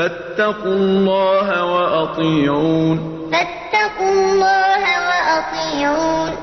فاتقوا الله وأطيعون. فاتقوا الله وأطيعون.